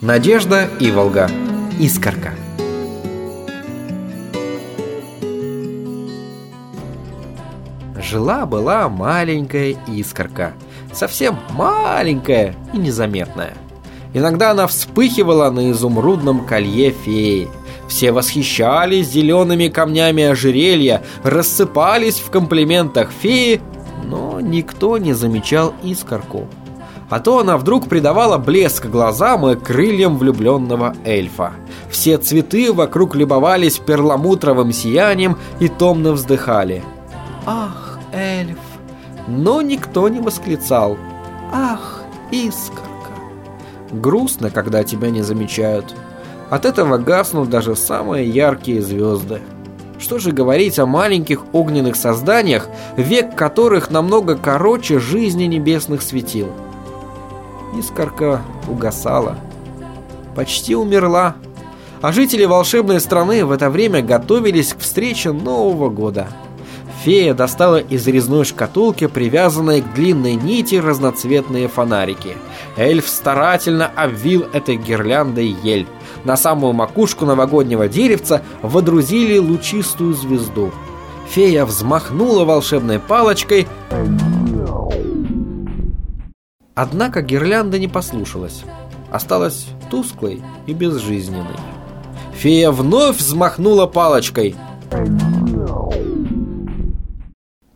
Надежда и Волга. Искорка. Жила-была маленькая искорка. Совсем маленькая и незаметная. Иногда она вспыхивала на изумрудном колье феи. Все восхищались зелеными камнями ожерелья, рассыпались в комплиментах феи, но никто не замечал искорку. А то она вдруг придавала блеск глазам и крыльям влюбленного эльфа. Все цветы вокруг любовались перламутровым сиянием и томно вздыхали. «Ах, эльф!» Но никто не восклицал. «Ах, искорка!» Грустно, когда тебя не замечают. От этого гаснут даже самые яркие звезды. Что же говорить о маленьких огненных созданиях, век которых намного короче жизни небесных светил? Искорка угасала. Почти умерла. А жители волшебной страны в это время готовились к встрече Нового года. Фея достала из резной шкатулки, привязанной к длинной нити, разноцветные фонарики. Эльф старательно обвил этой гирляндой ель. На самую макушку новогоднего деревца водрузили лучистую звезду. Фея взмахнула волшебной палочкой... Однако гирлянда не послушалась. Осталась тусклой и безжизненной. Фея вновь взмахнула палочкой.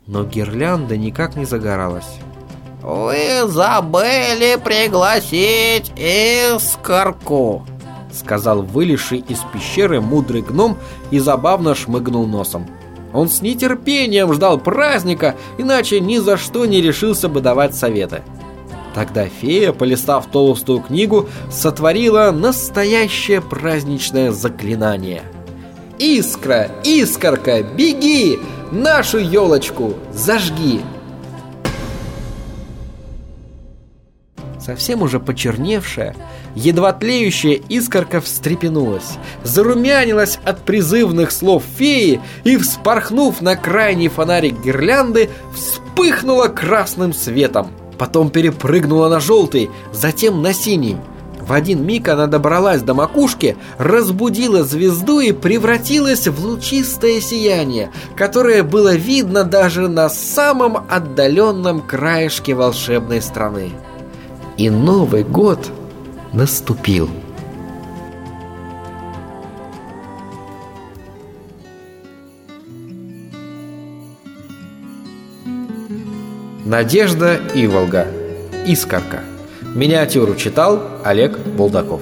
Но гирлянда никак не загоралась. «Вы забыли пригласить искорку!» Сказал вылезший из пещеры мудрый гном и забавно шмыгнул носом. Он с нетерпением ждал праздника, иначе ни за что не решился бы давать советы. Тогда фея, полистав толстую книгу, сотворила настоящее праздничное заклинание. «Искра, искорка, беги! Нашу елочку зажги!» Совсем уже почерневшая, едва тлеющая искорка встрепенулась, зарумянилась от призывных слов феи и, вспорхнув на крайний фонарик гирлянды, вспыхнула красным светом – потом перепрыгнула на желтый, затем на синий. В один миг она добралась до макушки, разбудила звезду и превратилась в лучистое сияние, которое было видно даже на самом отдаленном краешке волшебной страны. И Новый год наступил. Надежда Иволга. Искорка. Миниатюру читал Олег Булдаков.